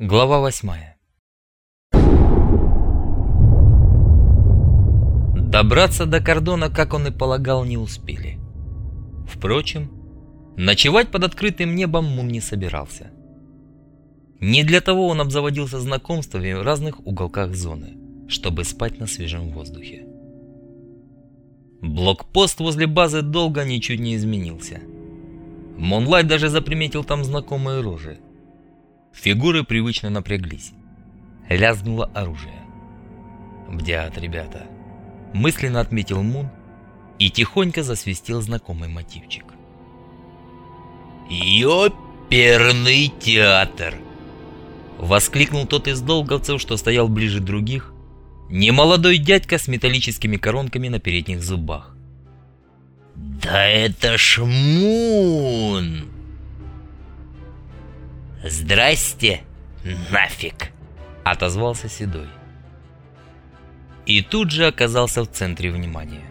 Глава восьмая Добраться до кордона, как он и полагал, не успели. Впрочем, ночевать под открытым небом Мун не собирался. Не для того он обзаводился знакомствами в разных уголках зоны, чтобы спать на свежем воздухе. Блокпост возле базы долго ничуть не изменился. Монлайт даже заприметил там знакомые рожи – Фигуры привычно напряглись. Лязгнуло оружие. «Бдят, ребята!» Мысленно отметил Мун и тихонько засвистел знакомый мотивчик. «Ёперный театр!» Воскликнул тот из долговцев, что стоял ближе других, немолодой дядька с металлическими коронками на передних зубах. «Да это ж Мун!» «Здрасте, нафиг!» — отозвался Седой. И тут же оказался в центре внимания.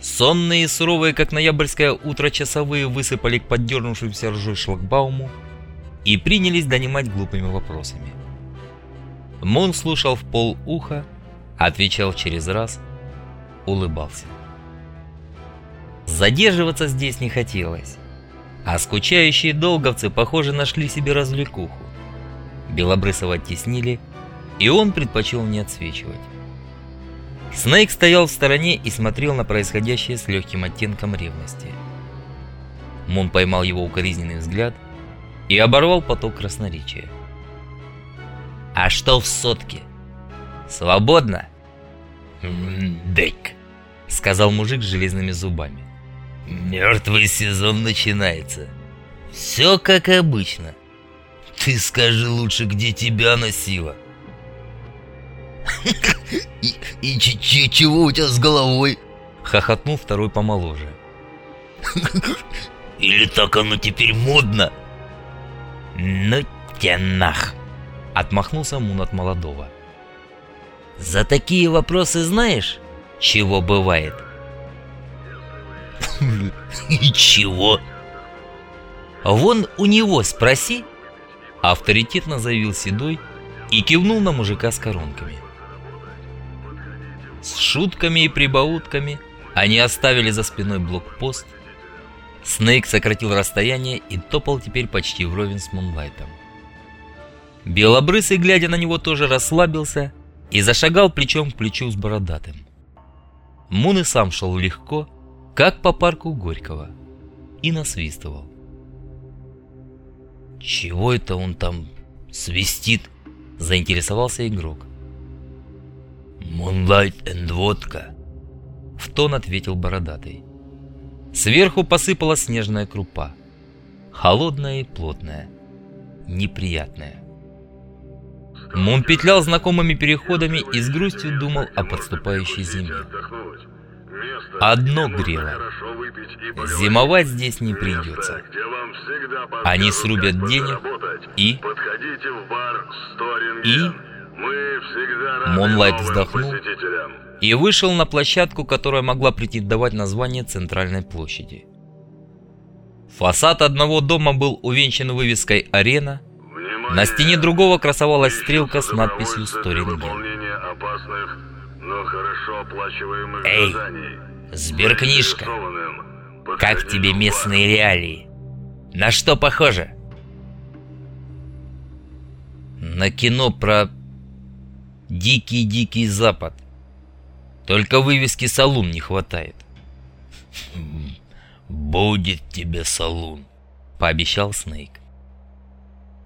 Сонные и суровые, как ноябрьское утро, часовые высыпали к поддернувшимся ржой шлагбауму и принялись донимать глупыми вопросами. Мон слушал в пол уха, отвечал через раз, улыбался. Задерживаться здесь не хотелось. А скучающие долговцы, похоже, нашли себе развлекуху. Белобрысова оттеснили, и он предпочел не отсвечивать. Снейк стоял в стороне и смотрел на происходящее с легким оттенком ревности. Мун поймал его укоризненный взгляд и оборвал поток красноречия. «А что в сотке? Свободно?» «Дэк», — сказал мужик с железными зубами. Мертвый сезон начинается. Все как обычно. Ты скажи лучше, где тебя носило. И, и ч, ч, чего у тебя с головой? Хохотнул второй помоложе. Или так оно теперь модно? Ну тебя нах! Отмахнулся Мун от молодого. За такие вопросы знаешь, чего бывает? И чего? Вон у него спроси. Авторитетно заявил Седой и кивнул на мужика с коронками. С шутками и прибаутками они оставили за спиной блокпост. Снейк сократил расстояние и топал теперь почти вровень с Мунлайтом. Белобрысый, глядя на него, тоже расслабился и зашагал плечом к плечу с бородатым. Мун и сам шел легко, как по парку Горького, и насвистывал. «Чего это он там свистит?» – заинтересовался игрок. «Moonlight and водка», – в тон ответил бородатый. Сверху посыпалась снежная крупа. Холодная и плотная. Неприятная. Мун петлял знакомыми переходами и с грустью думал о подступающей зиме. Одно грело. Зимовать здесь не придется. Они срубят денег и... И... Монлайт вздохнул и вышел на площадку, которая могла претендовать название центральной площади. Фасад одного дома был увенчан вывеской «Арена», на стене другого красовалась стрелка с надписью «Сторинген». Эй, Сберкнижка. Как тебе местные реалии? На что похоже? На кино про дикий-дикий запад. Только вывески салун не хватает. «Будет тебе салун», — пообещал Снейк.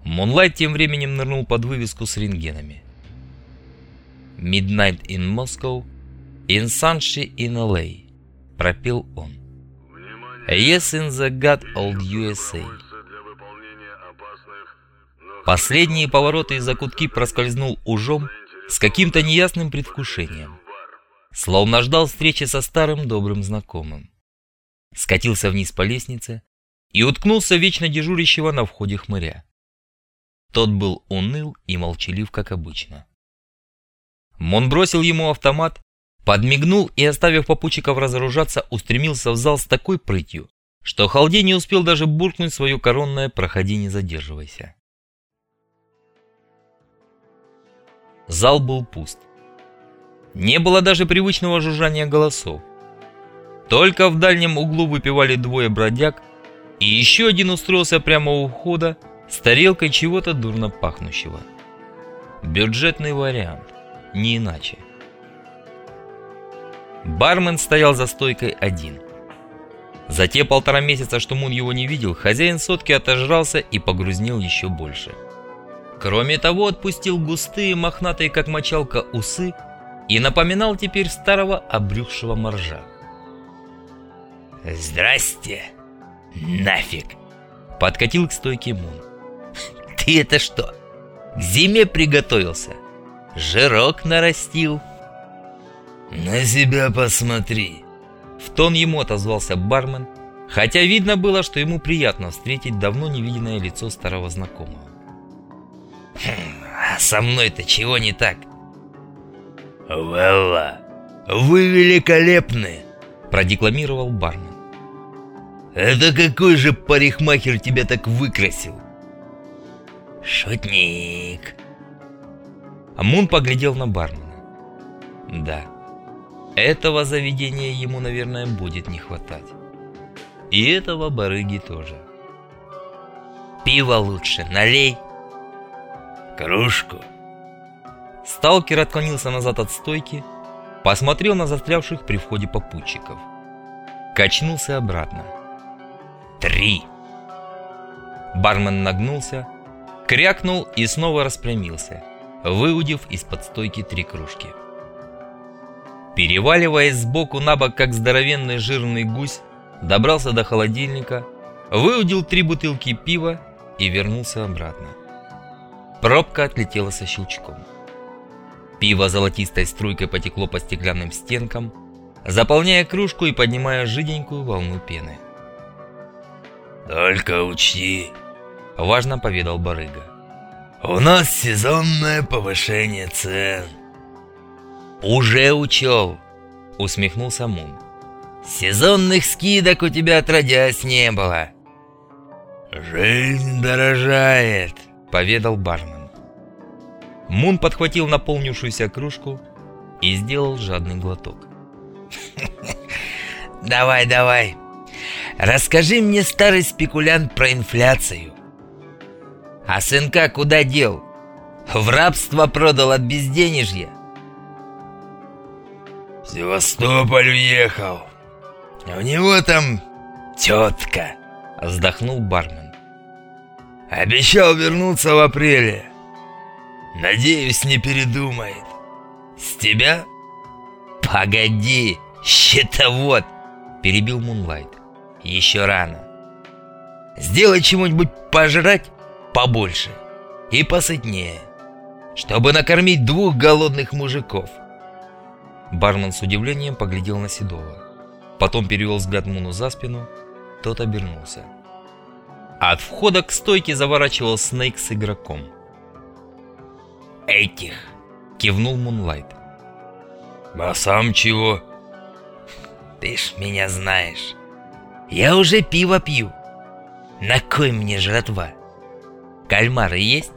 Мунлайт тем временем нырнул под вывеску с рентгенами. «Midnight in Moscow, in Sunshine in LA» пропел он. Yes in the God old USA. Последние повороты и закутки проскользнул ужом с каким-то неясным предвкушением. Словно ждал встречи со старым добрым знакомым. Скатился вниз по лестнице и уткнулся вечно дежурящего на входе хмыря. Тот был уныл и молчалив, как обычно. Мон бросил ему автомат Подмигнул и, оставив попутчиков разоружаться, устремился в зал с такой прытью, что Халдей не успел даже буркнуть свое коронное «проходи, не задерживайся». Зал был пуст. Не было даже привычного жужжания голосов. Только в дальнем углу выпивали двое бродяг, и еще один устроился прямо у входа с тарелкой чего-то дурно пахнущего. Бюджетный вариант, не иначе. Бармен стоял за стойкой один. За те полтора месяца, что Мун его не видел, хозяин сотки отожрался и погрузнел еще больше. Кроме того, отпустил густые, мохнатые, как мочалка, усы и напоминал теперь старого обрюхшего моржа. «Здрасте! Нафиг!» Подкатил к стойке Мун. «Ты это что, к зиме приготовился? Жирок нарастил?» «На себя посмотри!» В тон ему отозвался бармен, хотя видно было, что ему приятно встретить давно невиденное лицо старого знакомого. «Хм, а со мной-то чего не так?» «Велла, вы великолепны!» продекламировал бармен. «Это какой же парикмахер тебя так выкрасил?» «Шутник!» Мун поглядел на бармена. «Да, этого заведения ему, наверное, будет не хватать. И этого барыги тоже. Пиво лучше, налей!» «Кружку!» Сталкер отклонился назад от стойки, посмотрел на застрявших при входе попутчиков. Качнулся обратно. «Три!» Бармен нагнулся, крякнул и снова распрямился, выудив из-под стойки три кружки. Переваливаясь сбоку на бок, как здоровенный жирный гусь, добрался до холодильника, выудил три бутылки пива и вернулся обратно. Пробка отлетела со щелчком. Пиво золотистой струйкой потекло по стеклянным стенкам, заполняя кружку и поднимая жиденькую волну пены. «Только учти», — важно поведал барыга. «У нас сезонное повышение цен». «Уже учел», — усмехнулся Мун. «Сезонных скидок у тебя отродясь не было». «Жизнь дорожает», — поведал бармен. Мун подхватил наполнившуюся кружку и сделал жадный глоток. «Давай, давай, расскажи мне, старый спекулянт, про инфляцию. А сынка куда дел? В рабство продал от безденежья?» «В Севастополь уехал. У него там тетка», — вздохнул бармен. «Обещал вернуться в апреле. Надеюсь, не передумает. С тебя? Погоди, щитовод, перебил Мунлайт. Еще рано. Сделай чего-нибудь пожрать побольше и посытнее, чтобы накормить двух голодных мужиков. Бармен с удивлением поглядел на Седова. Потом перевел взгляд Муну за спину, тот обернулся. От входа к стойке заворачивал Снейк с игроком этих!» — кивнул Мунлайт. «А сам чего?» «Ты ж меня знаешь. Я уже пиво пью. На кой мне жратва? Кальмары есть?»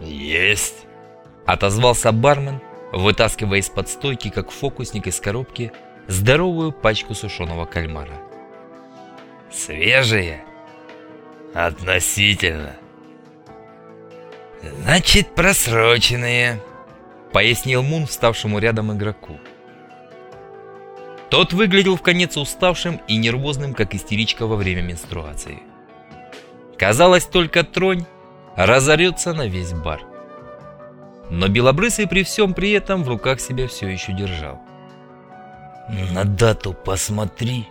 «Есть!» — отозвался бармен, вытаскивая из-под стойки, как фокусник из коробки, здоровую пачку сушеного кальмара. «Свежие?» «Относительно», «Значит, просроченные», — пояснил Мун вставшему рядом игроку. Тот выглядел в конец уставшим и нервозным, как истеричка во время менструации. Казалось, только тронь разорется на весь бар. Но Белобрысый при всем при этом в руках себя все еще держал. «На дату посмотри,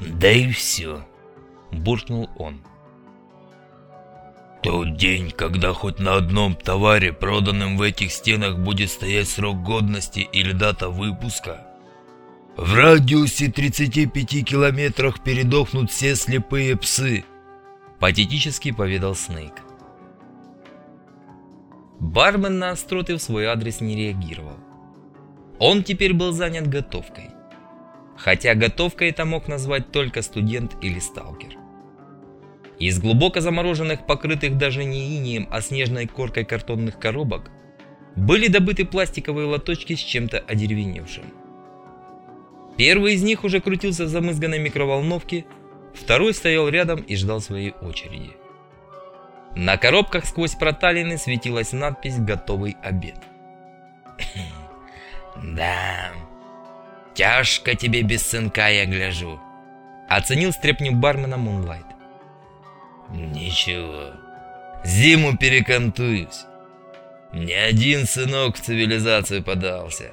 да и все», — буркнул он. Тот день, когда хоть на одном товаре, проданном в этих стенах, будет стоять срок годности или дата выпуска, в радиусе 35 километрах передохнут все слепые псы, патетически поведал Снейк. Бармен на остроты в свой адрес не реагировал. Он теперь был занят готовкой. Хотя готовкой это мог назвать только студент или сталкер. Из глубоко замороженных, покрытых даже не инием, а снежной коркой картонных коробок, были добыты пластиковые лоточки с чем-то одеревеневшим. Первый из них уже крутился в замызганной микроволновке, второй стоял рядом и ждал своей очереди. На коробках сквозь проталины светилась надпись «Готовый обед». «Да, тяжко тебе без сынка, я гляжу», — оценил стряпню бармена Мунлайт. «Ничего, зиму перекантуюсь. Ни один сынок в цивилизацию подался.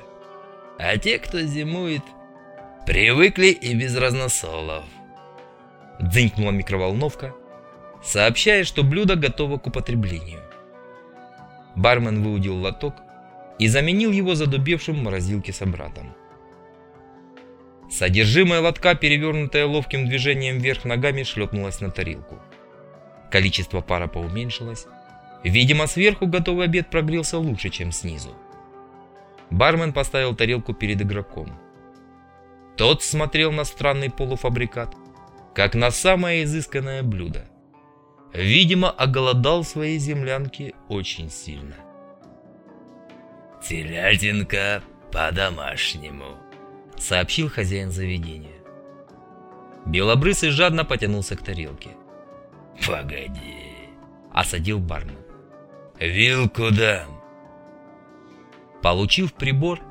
А те, кто зимует, привыкли и без разносолов». Дзынькнула микроволновка, сообщая, что блюдо готово к употреблению. Бармен выудил лоток и заменил его задубевшим в морозилке собратом. Содержимое лотка, перевернутое ловким движением вверх ногами, шлепнулось на тарелку. Количество пара поуменьшилось. Видимо, сверху готовый обед прогрелся лучше, чем снизу. Бармен поставил тарелку перед игроком. Тот смотрел на странный полуфабрикат, как на самое изысканное блюдо. Видимо, оголодал своей землянке очень сильно. «Телятинка по-домашнему», — сообщил хозяин заведения. Белобрысый жадно потянулся к тарелке. «Погоди», — осадил бармен. «Вилку дам». Получив прибор,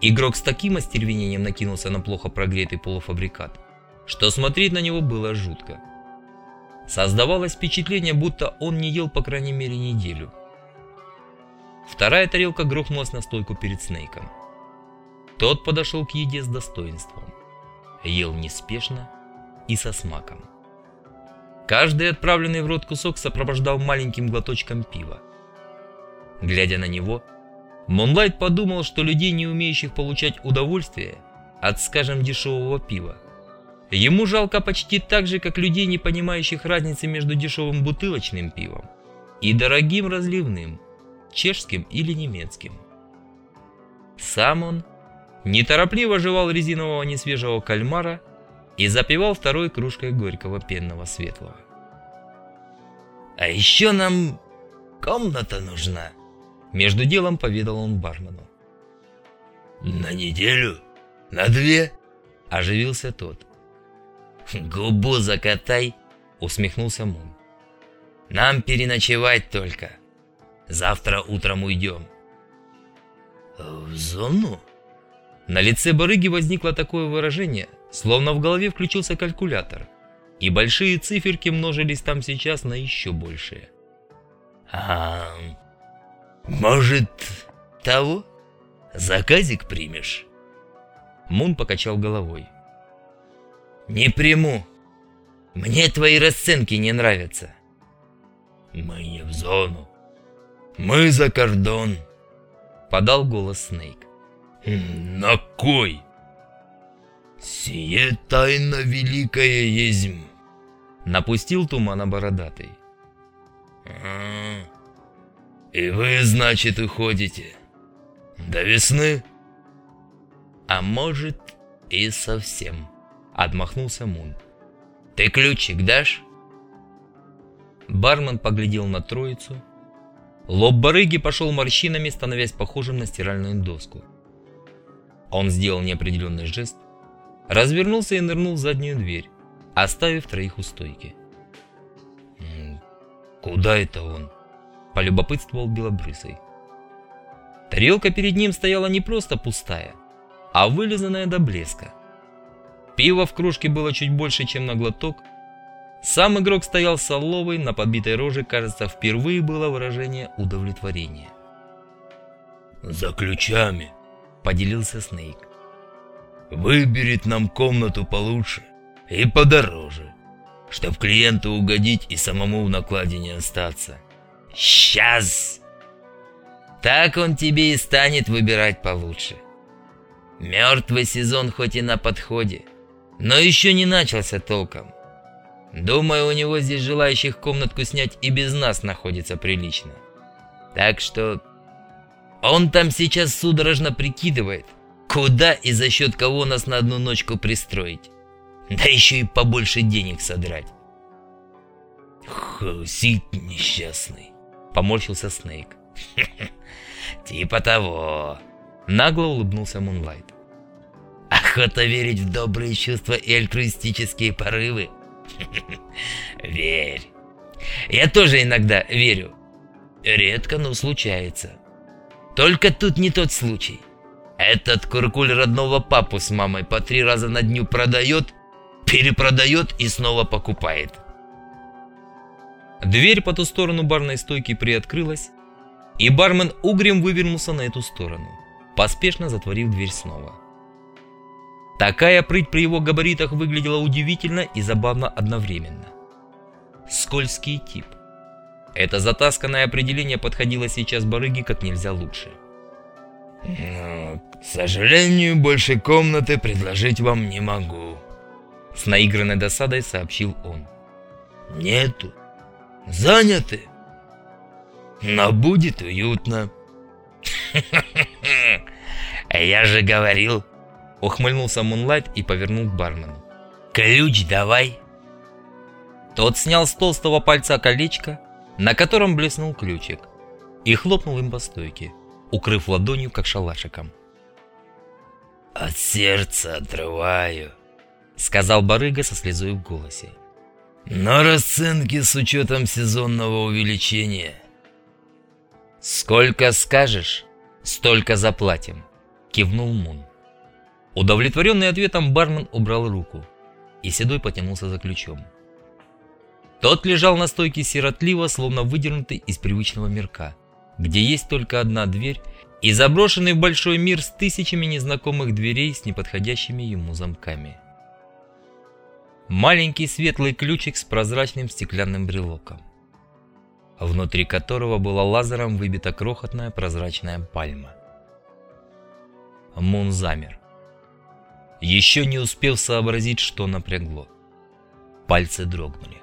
игрок с таким остервенением накинулся на плохо прогретый полуфабрикат, что смотреть на него было жутко. Создавалось впечатление, будто он не ел по крайней мере неделю. Вторая тарелка грохнулась на стойку перед Снейком. Тот подошел к еде с достоинством. Ел неспешно и со смаком. Каждый отправленный в рот кусок сопровождал маленьким глоточком пива. Глядя на него, Монлайт подумал, что людей, не умеющих получать удовольствие от, скажем, дешевого пива, Ему жалко почти так же, как людей, не понимающих разницы между дешевым бутылочным пивом и дорогим разливным, чешским или немецким. Сам он неторопливо жевал резинового несвежего кальмара и запивал второй кружкой горького пенного светлого. «А еще нам комната нужна», — между делом поведал он бармену. «На неделю? На две?» — оживился тот. «Губу закатай!» — усмехнулся Мун. «Нам переночевать только. Завтра утром уйдем». «В зону?» На лице барыги возникло такое выражение, словно в голове включился калькулятор, и большие циферки множились там сейчас на еще большие. «А, может, того? Заказик примешь?» Мун покачал головой. «Не приму. Мне твои расценки не нравятся». «Мы не в зону. Мы за кордон», — подал голос Снейк. «На кой?» «Сие тайна великая езмь», — напустил тумана бородатый. А, «И вы, значит, уходите? До весны?» «А может, и совсем». Отмахнулся Мун. «Ты ключик дашь?» Бармен поглядел на троицу. Лоб барыги пошел морщинами, становясь похожим на стиральную доску. Он сделал неопределенный жест, развернулся и нырнул в заднюю дверь, оставив троих у стойки. «Куда это он?» – полюбопытствовал Белобрысый. Тарелка перед ним стояла не просто пустая, а вылизанная до блеска. Пива в кружке было чуть больше, чем на глоток. Сам игрок стоял соловой, на подбитой роже, кажется, впервые было выражение удовлетворения. «За ключами», — поделился Снейк. «Выберет нам комнату получше и подороже, чтоб клиенту угодить и самому в накладе не остаться». «Сейчас!» Так он тебе и станет выбирать получше. Мертвый сезон хоть и на подходе, но еще не начался толком. Думаю, у него здесь желающих комнатку снять и без нас находится прилично. Так что он там сейчас судорожно прикидывает, куда и за счет кого нас на одну ночку пристроить. Да еще и побольше денег содрать. Хусит несчастный, поморщился Снейк. Типа того. Нагло улыбнулся Мунлайт. Охота верить в добрые чувства и альтруистические порывы? Верь. Я тоже иногда верю. Редко, но случается. Только тут не тот случай. Этот куркуль родного папу с мамой по три раза на дню продает, перепродает и снова покупает. Дверь по ту сторону барной стойки приоткрылась, и бармен угрем вывернулся на эту сторону, поспешно затворив дверь снова. Такая прыть при его габаритах выглядела удивительно и забавно одновременно. Скользкий тип. Это затасканное определение подходило сейчас барыге как нельзя лучше. Но, к сожалению, больше комнаты предложить вам не могу. С наигранной досадой сообщил он. Нету. Заняты. Но будет уютно. Я же говорил. Ухмыльнулся Мунлайт и повернул к бармену. Ключ давай. Тот снял с толстого пальца колечко, на котором блеснул ключик, и хлопнул им по стойке укрыв ладонью, как шалашиком. «От сердца отрываю», — сказал барыга со слезой в голосе. «Но расценки с учетом сезонного увеличения». «Сколько скажешь, столько заплатим», — кивнул Мун. Удовлетворенный ответом бармен убрал руку, и Седой потянулся за ключом. Тот лежал на стойке сиротливо, словно выдернутый из привычного мирка где есть только одна дверь, и заброшенный в большой мир с тысячами незнакомых дверей с неподходящими ему замками. Маленький светлый ключик с прозрачным стеклянным брелоком, внутри которого была лазером выбита крохотная прозрачная пальма. Мун замер, еще не успев сообразить, что напрягло. Пальцы дрогнули.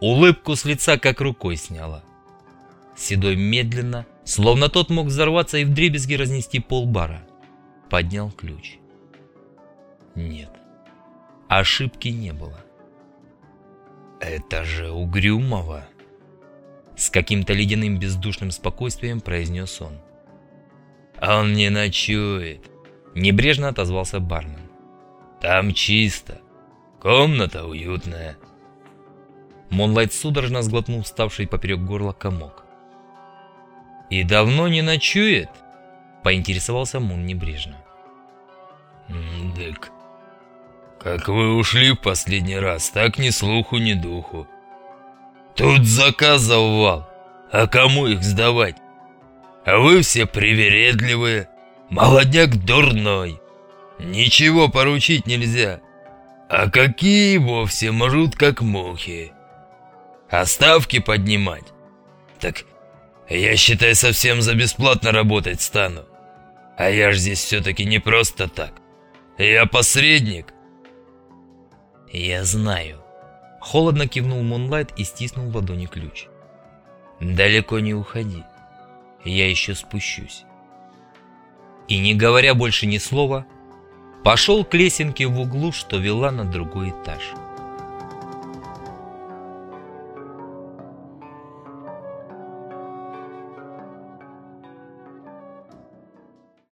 Улыбку с лица как рукой сняла. Седой медленно, словно тот мог взорваться и вдребезги разнести полбара, поднял ключ. Нет, ошибки не было. «Это же Угрюмова!» С каким-то ледяным бездушным спокойствием произнес он. «Он не ночует!» Небрежно отозвался бармен. «Там чисто. Комната уютная». Монлайт судорожно сглотнул вставший поперек горла комок. «И давно не ночует?» — поинтересовался Мун небрежно. «Дык, как вы ушли в последний раз, так ни слуху, ни духу. Тут заказов вал, а кому их сдавать? А вы все привередливые, молодняк дурной. Ничего поручить нельзя, а какие вовсе мрут, как мухи. А ставки поднимать? Так я, считай, совсем за бесплатно работать стану. А я ж здесь все-таки не просто так. Я посредник. Я знаю. Холодно кивнул Мунлайт и стиснул в ладони ключ. Далеко не уходи. Я еще спущусь. И не говоря больше ни слова, пошел к лесенке в углу, что вела на другой этаж.